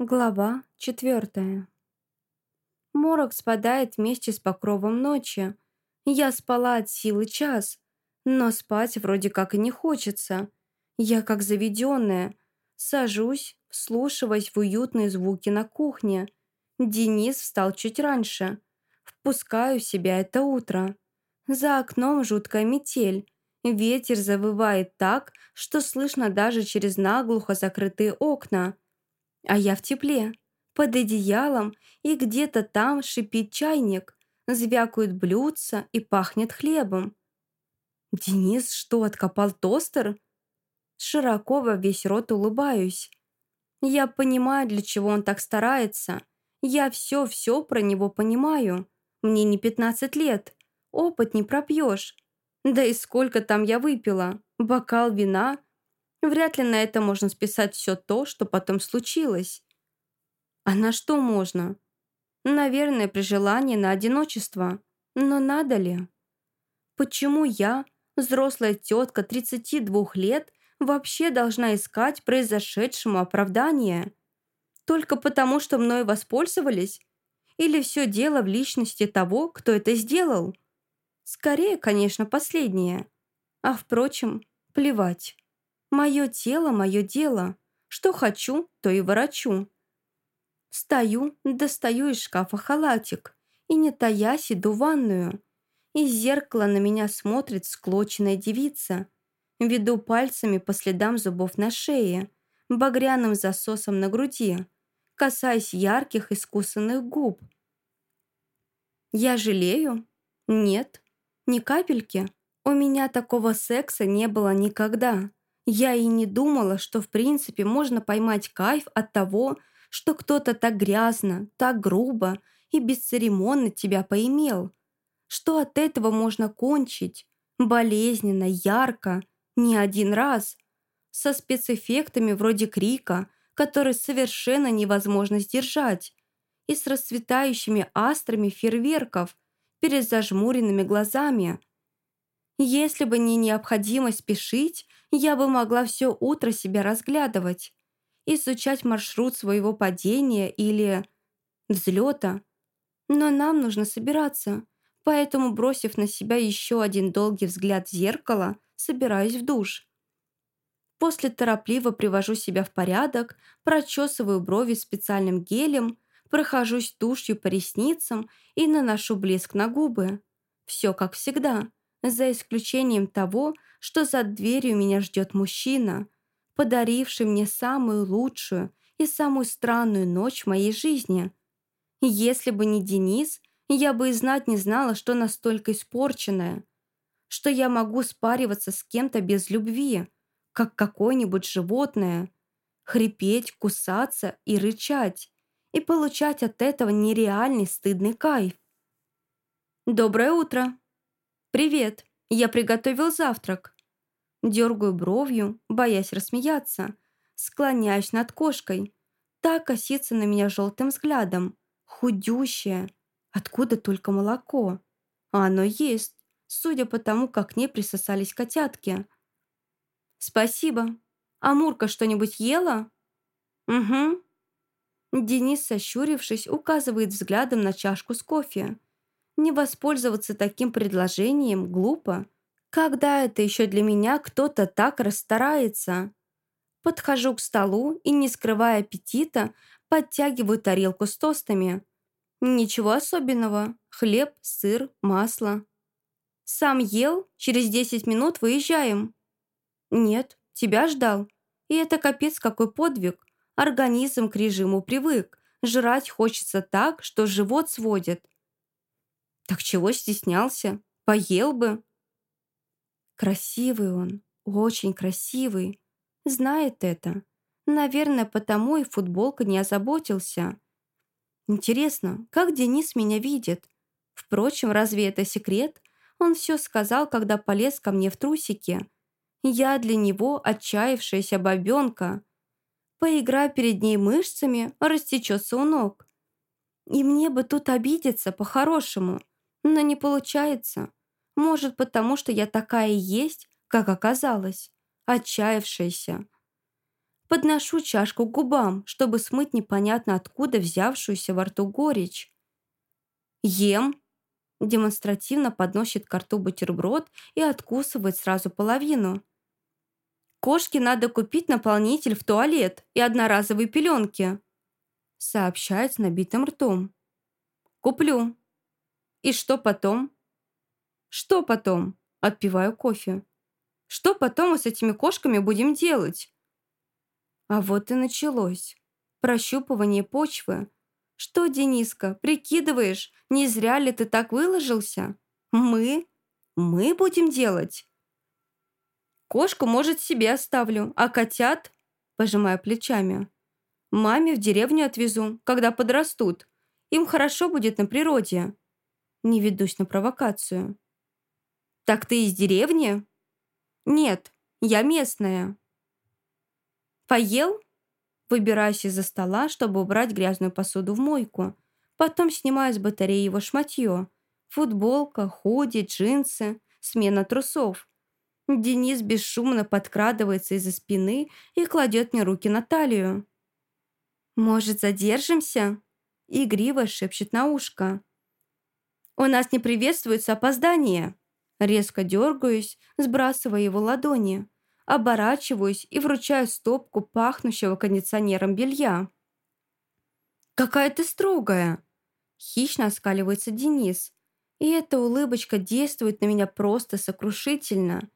Глава четвертая. Морок спадает вместе с покровом ночи. Я спала от силы час, но спать вроде как и не хочется. Я как заведенная. Сажусь, вслушиваясь в уютные звуки на кухне. Денис встал чуть раньше. Впускаю в себя это утро. За окном жуткая метель. Ветер завывает так, что слышно даже через наглухо закрытые окна – а я в тепле, под одеялом, и где-то там шипит чайник, звякают блюдца и пахнет хлебом. «Денис что, откопал тостер?» Широко во весь рот улыбаюсь. Я понимаю, для чего он так старается. Я все-все про него понимаю. Мне не 15 лет. Опыт не пропьешь. Да и сколько там я выпила. Бокал вина Вряд ли на это можно списать все то, что потом случилось. А на что можно? Наверное, при желании на одиночество. Но надо ли? Почему я, взрослая тетка 32 лет, вообще должна искать произошедшему оправдание? Только потому, что мной воспользовались? Или все дело в личности того, кто это сделал? Скорее, конечно, последнее. А впрочем, плевать. Мое тело, мое дело. Что хочу, то и ворочу. Стою, достаю из шкафа халатик и, не таясь, иду в ванную. Из зеркала на меня смотрит склоченная девица. Веду пальцами по следам зубов на шее, багряным засосом на груди, касаясь ярких искусанных губ. Я жалею? Нет, ни капельки. У меня такого секса не было никогда. Я и не думала, что в принципе можно поймать кайф от того, что кто-то так грязно, так грубо и бесцеремонно тебя поимел. Что от этого можно кончить, болезненно, ярко, не один раз, со спецэффектами вроде крика, который совершенно невозможно сдержать, и с расцветающими астрами фейерверков перед зажмуренными глазами. Если бы не необходимость спешить, я бы могла все утро себя разглядывать, изучать маршрут своего падения или взлета. Но нам нужно собираться, поэтому, бросив на себя еще один долгий взгляд в зеркало, собираюсь в душ. После торопливо привожу себя в порядок, прочесываю брови специальным гелем, прохожусь тушью по ресницам и наношу блеск на губы. Все как всегда, за исключением того, что за дверью меня ждет мужчина, подаривший мне самую лучшую и самую странную ночь в моей жизни. Если бы не Денис, я бы и знать не знала, что настолько испорченная, что я могу спариваться с кем-то без любви, как какое-нибудь животное, хрипеть, кусаться и рычать, и получать от этого нереальный стыдный кайф. «Доброе утро!» «Привет!» Я приготовил завтрак. Дергаю бровью, боясь рассмеяться. Склоняюсь над кошкой. Так косится на меня желтым взглядом. Худющая. Откуда только молоко? А оно есть, судя по тому, как к ней присосались котятки. «Спасибо. А Мурка что-нибудь ела?» «Угу». Денис, сощурившись, указывает взглядом на чашку с кофе. Не воспользоваться таким предложением глупо. Когда это еще для меня кто-то так расстарается? Подхожу к столу и, не скрывая аппетита, подтягиваю тарелку с тостами. Ничего особенного. Хлеб, сыр, масло. Сам ел? Через 10 минут выезжаем. Нет, тебя ждал. И это капец какой подвиг. Организм к режиму привык. Жрать хочется так, что живот сводит. Так чего стеснялся? Поел бы. Красивый он, очень красивый. Знает это. Наверное, потому и футболка не озаботился. Интересно, как Денис меня видит? Впрочем, разве это секрет? Он все сказал, когда полез ко мне в трусики. Я для него отчаявшаяся бабенка. Поиграй перед ней мышцами, растечется у ног. И мне бы тут обидеться по-хорошему. Но не получается. Может, потому что я такая и есть, как оказалось, отчаявшаяся. Подношу чашку к губам, чтобы смыть непонятно откуда взявшуюся во рту горечь. Ем. Демонстративно подносит к рту бутерброд и откусывает сразу половину. Кошке надо купить наполнитель в туалет и одноразовые пеленки. Сообщает с набитым ртом. Куплю. И что потом? Что потом? Отпиваю кофе. Что потом мы с этими кошками будем делать? А вот и началось. Прощупывание почвы. Что, Дениска, прикидываешь, не зря ли ты так выложился? Мы? Мы будем делать? Кошку, может, себе оставлю, а котят? Пожимаю плечами. Маме в деревню отвезу, когда подрастут. Им хорошо будет на природе. Не ведусь на провокацию. Так ты из деревни? Нет, я местная. «Поел?» Выбираюсь из-за стола, чтобы убрать грязную посуду в мойку. Потом снимаю с батареи его шматье. Футболка, худи, джинсы, смена трусов. Денис бесшумно подкрадывается из-за спины и кладет мне руки на талию. «Может, задержимся?» Игриво шепчет на ушко. «У нас не приветствуется опоздание!» Резко дергаюсь, сбрасывая его ладони оборачиваюсь и вручаю стопку пахнущего кондиционером белья. «Какая ты строгая!» Хищно оскаливается Денис. И эта улыбочка действует на меня просто сокрушительно.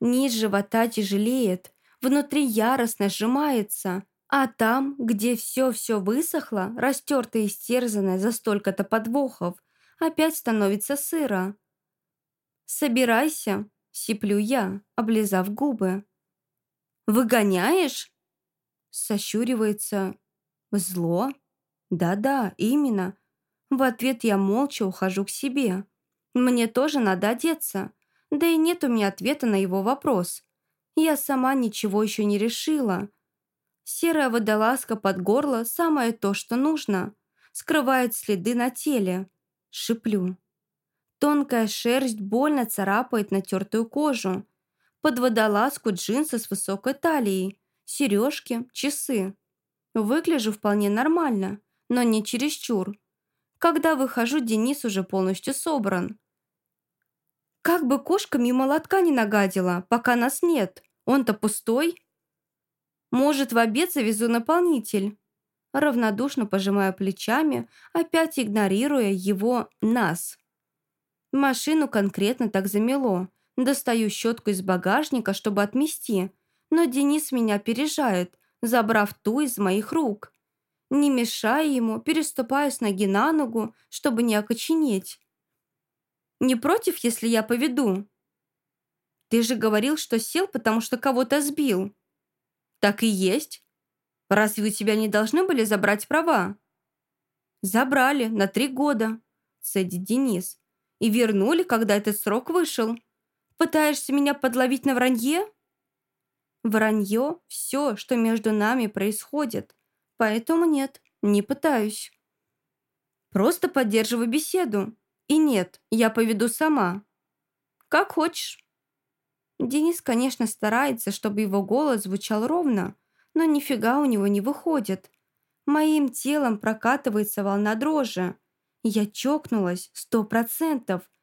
Низ живота тяжелеет, внутри яростно сжимается, а там, где все-все высохло, растертое и стерзанное за столько-то подвохов, опять становится сыро. «Собирайся», — сиплю я, облизав губы. «Выгоняешь?» Сощуривается. «Зло?» «Да-да, именно». В ответ я молча ухожу к себе. Мне тоже надо одеться. Да и нет у меня ответа на его вопрос. Я сама ничего еще не решила. Серая водолазка под горло – самое то, что нужно. Скрывает следы на теле. Шиплю. Тонкая шерсть больно царапает натертую кожу. Под водолазку джинсы с высокой талией, сережки, часы. Выгляжу вполне нормально, но не чересчур. Когда выхожу, Денис уже полностью собран. Как бы кошка мимо лотка не нагадила, пока нас нет. Он-то пустой. Может, в обед завезу наполнитель. Равнодушно пожимая плечами, опять игнорируя его «нас». Машину конкретно так замело, Достаю щетку из багажника, чтобы отмести, но Денис меня опережает, забрав ту из моих рук. Не мешая ему, переступаю с ноги на ногу, чтобы не окоченеть. «Не против, если я поведу?» «Ты же говорил, что сел, потому что кого-то сбил». «Так и есть. Разве у тебя не должны были забрать права?» «Забрали на три года», — садит Денис. «И вернули, когда этот срок вышел». Пытаешься меня подловить на вранье?» «Вранье – все, что между нами происходит. Поэтому нет, не пытаюсь. Просто поддерживаю беседу. И нет, я поведу сама. Как хочешь». Денис, конечно, старается, чтобы его голос звучал ровно, но нифига у него не выходит. Моим телом прокатывается волна дрожи. Я чокнулась сто процентов –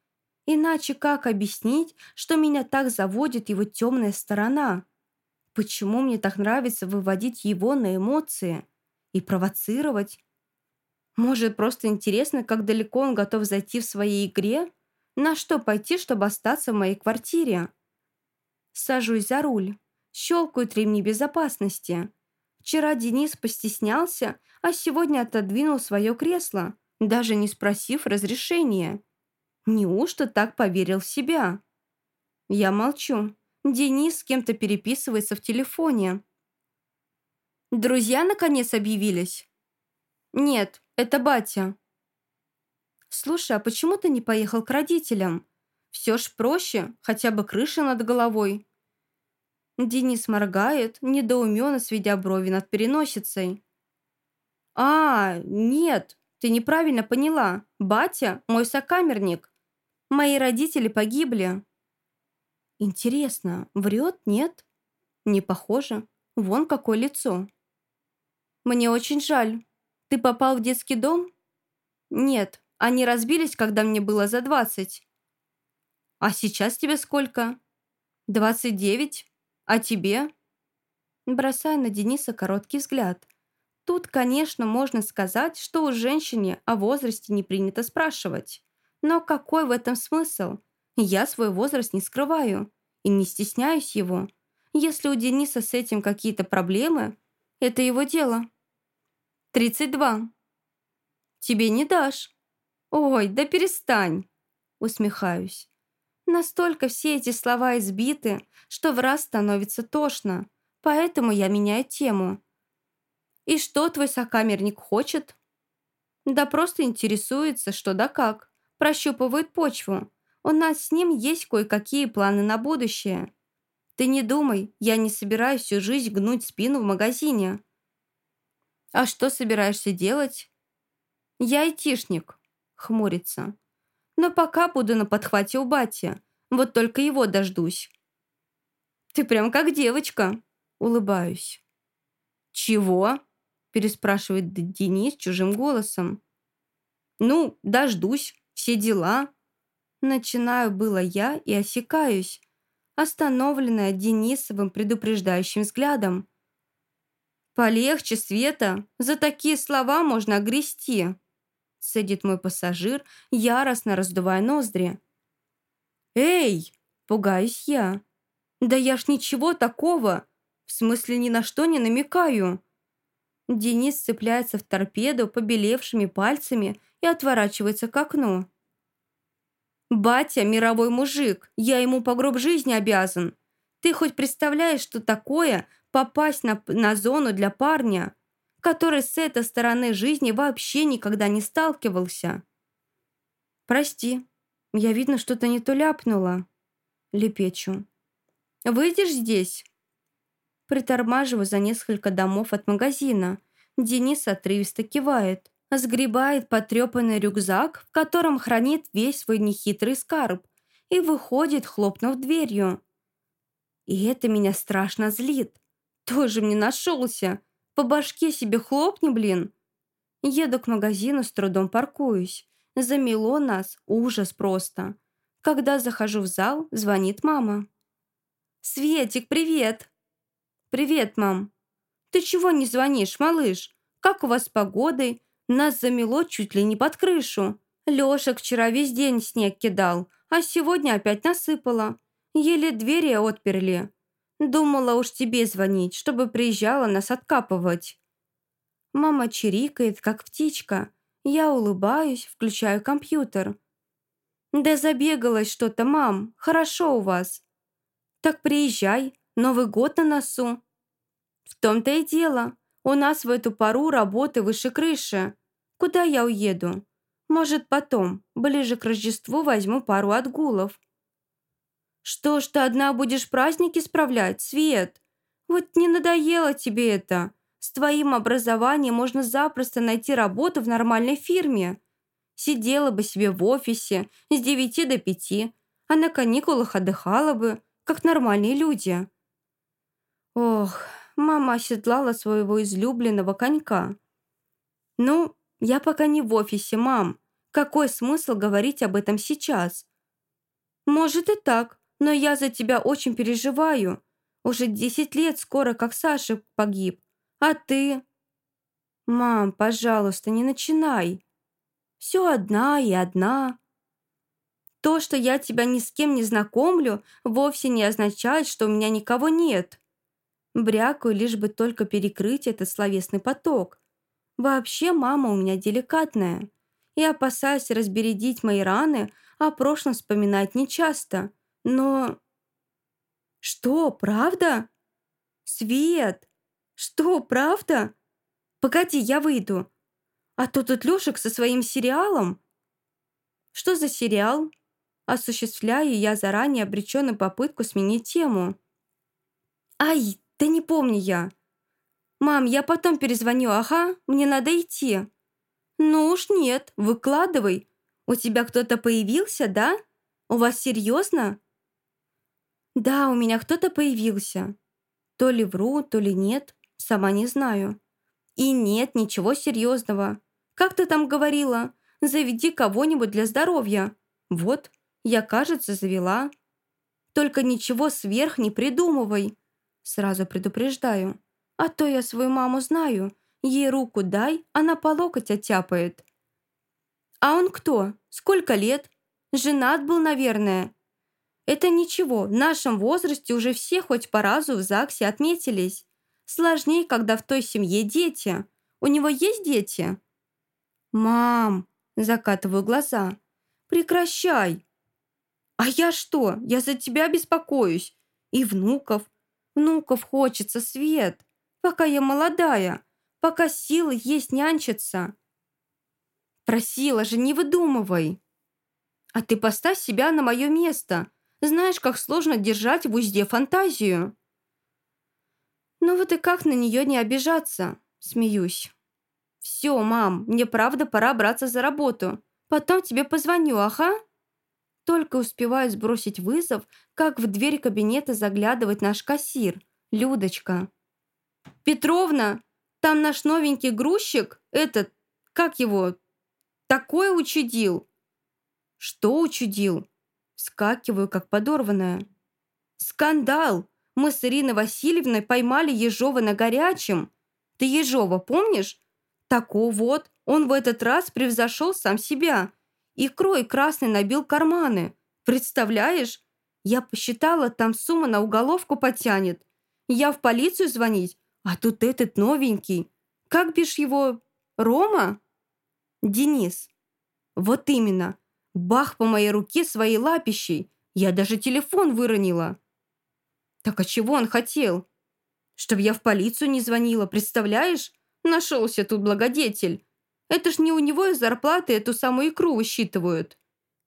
Иначе как объяснить, что меня так заводит его темная сторона? Почему мне так нравится выводить его на эмоции и провоцировать? Может, просто интересно, как далеко он готов зайти в своей игре? На что пойти, чтобы остаться в моей квартире? Сажусь за руль. Щелкают ремни безопасности. Вчера Денис постеснялся, а сегодня отодвинул свое кресло, даже не спросив разрешения. Неужто так поверил в себя? Я молчу. Денис с кем-то переписывается в телефоне. Друзья наконец объявились? Нет, это батя. Слушай, а почему ты не поехал к родителям? Все ж проще, хотя бы крыша над головой. Денис моргает, недоуменно сведя брови над переносицей. «А, нет, ты неправильно поняла. Батя – мой сокамерник. Мои родители погибли». «Интересно, врет, нет?» «Не похоже. Вон какое лицо. Мне очень жаль. Ты попал в детский дом? Нет, они разбились, когда мне было за двадцать. А сейчас тебе сколько? Двадцать девять? А тебе? Бросая на Дениса короткий взгляд. Тут, конечно, можно сказать, что у женщине о возрасте не принято спрашивать. Но какой в этом смысл? Я свой возраст не скрываю и не стесняюсь его. Если у Дениса с этим какие-то проблемы, это его дело. Тридцать два. Тебе не дашь. Ой, да перестань. Усмехаюсь. Настолько все эти слова избиты, что в раз становится тошно. Поэтому я меняю тему. И что твой сокамерник хочет? Да просто интересуется, что да как. Прощупывает почву. У нас с ним есть кое-какие планы на будущее. Ты не думай, я не собираюсь всю жизнь гнуть спину в магазине. А что собираешься делать? Я айтишник, хмурится. Но пока буду на подхвате у бати. Вот только его дождусь. Ты прям как девочка, улыбаюсь. Чего? переспрашивает Денис чужим голосом. Ну, дождусь, все дела. Начинаю было я и осекаюсь, остановленная Денисовым предупреждающим взглядом. «Полегче, Света, за такие слова можно огрести», садит мой пассажир, яростно раздувая ноздри. «Эй!» – пугаюсь я. «Да я ж ничего такого! В смысле ни на что не намекаю!» Денис цепляется в торпеду побелевшими пальцами и отворачивается к окну. «Батя – мировой мужик, я ему по гроб жизни обязан. Ты хоть представляешь, что такое попасть на, на зону для парня, который с этой стороны жизни вообще никогда не сталкивался?» «Прости, я, видно, что-то не то ляпнула», – лепечу. «Выйдешь здесь?» Притормаживаю за несколько домов от магазина. Денис отрывисто кивает сгребает потрепанный рюкзак, в котором хранит весь свой нехитрый скарб, и выходит, хлопнув дверью. И это меня страшно злит. Тоже мне нашелся. По башке себе хлопни, блин. Еду к магазину, с трудом паркуюсь. Замело нас, ужас просто. Когда захожу в зал, звонит мама. «Светик, привет!» «Привет, мам!» «Ты чего не звонишь, малыш? Как у вас с погодой? Нас замело чуть ли не под крышу. Лешек вчера весь день снег кидал, а сегодня опять насыпало. Еле двери отперли. Думала уж тебе звонить, чтобы приезжала нас откапывать. Мама чирикает, как птичка. Я улыбаюсь, включаю компьютер. «Да забегалась что-то, мам. Хорошо у вас». «Так приезжай. Новый год на носу». «В том-то и дело. У нас в эту пару работы выше крыши. Куда я уеду? Может, потом, ближе к Рождеству, возьму пару отгулов. Что ж ты одна будешь праздники справлять, Свет? Вот не надоело тебе это. С твоим образованием можно запросто найти работу в нормальной фирме. Сидела бы себе в офисе с девяти до пяти, а на каникулах отдыхала бы, как нормальные люди. Ох, мама оседлала своего излюбленного конька. «Ну, я пока не в офисе, мам. Какой смысл говорить об этом сейчас?» «Может и так, но я за тебя очень переживаю. Уже десять лет скоро, как Саша погиб. А ты...» «Мам, пожалуйста, не начинай. Все одна и одна». То, что я тебя ни с кем не знакомлю, вовсе не означает, что у меня никого нет. Брякаю, лишь бы только перекрыть этот словесный поток. Вообще мама у меня деликатная. И опасаясь разбередить мои раны, о прошлом вспоминать нечасто. Но... Что, правда? Свет! Что, правда? Погоди, я выйду. А то тут Лешек со своим сериалом. Что за сериал? Осуществляю я заранее обреченную попытку сменить тему. Ай, да не помню я. «Мам, я потом перезвоню, ага, мне надо идти». «Ну уж нет, выкладывай. У тебя кто-то появился, да? У вас серьезно?» «Да, у меня кто-то появился». То ли вру, то ли нет, сама не знаю. И нет ничего серьезного. Как ты там говорила? Заведи кого-нибудь для здоровья. Вот, я, кажется, завела. Только ничего сверх не придумывай. Сразу предупреждаю. А то я свою маму знаю. Ей руку дай, она по локоть оттяпает. А он кто? Сколько лет? Женат был, наверное. Это ничего, в нашем возрасте уже все хоть по разу в ЗАГСе отметились. Сложнее, когда в той семье дети. У него есть дети? Мам, закатываю глаза. Прекращай. А я что? Я за тебя беспокоюсь. И внуков. Внуков хочется, Свет. Пока я молодая. Пока силы есть нянчиться. Просила же, не выдумывай. А ты поставь себя на мое место. Знаешь, как сложно держать в узде фантазию. Ну вот и как на нее не обижаться? Смеюсь. Все, мам, мне правда пора браться за работу. Потом тебе позвоню, ага? Только успеваю сбросить вызов, как в дверь кабинета заглядывает наш кассир, Людочка. «Петровна, там наш новенький грузчик, этот, как его, такое учудил!» «Что учудил?» Скакиваю, как подорванная. «Скандал! Мы с Ириной Васильевной поймали Ежова на горячем. Ты Ежова помнишь? Тако вот, он в этот раз превзошел сам себя. Икрой красный набил карманы. Представляешь? Я посчитала, там сумма на уголовку потянет. Я в полицию звонить, а тут этот новенький. Как бишь его? Рома? Денис. Вот именно. Бах по моей руке своей лапищей. Я даже телефон выронила. Так а чего он хотел? Чтоб я в полицию не звонила, представляешь? Нашелся тут благодетель. Это ж не у него из зарплаты эту самую икру высчитывают.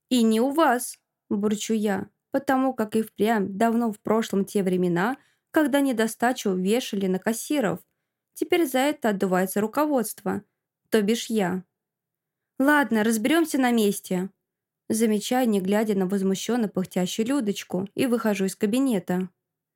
И не у вас, бурчу я, потому как и впрямь давно в прошлом те времена – когда недостачу вешали на кассиров. Теперь за это отдувается руководство, то бишь я. Ладно, разберемся на месте. Замечаю, не глядя на возмущенно пыхтящую Людочку, и выхожу из кабинета.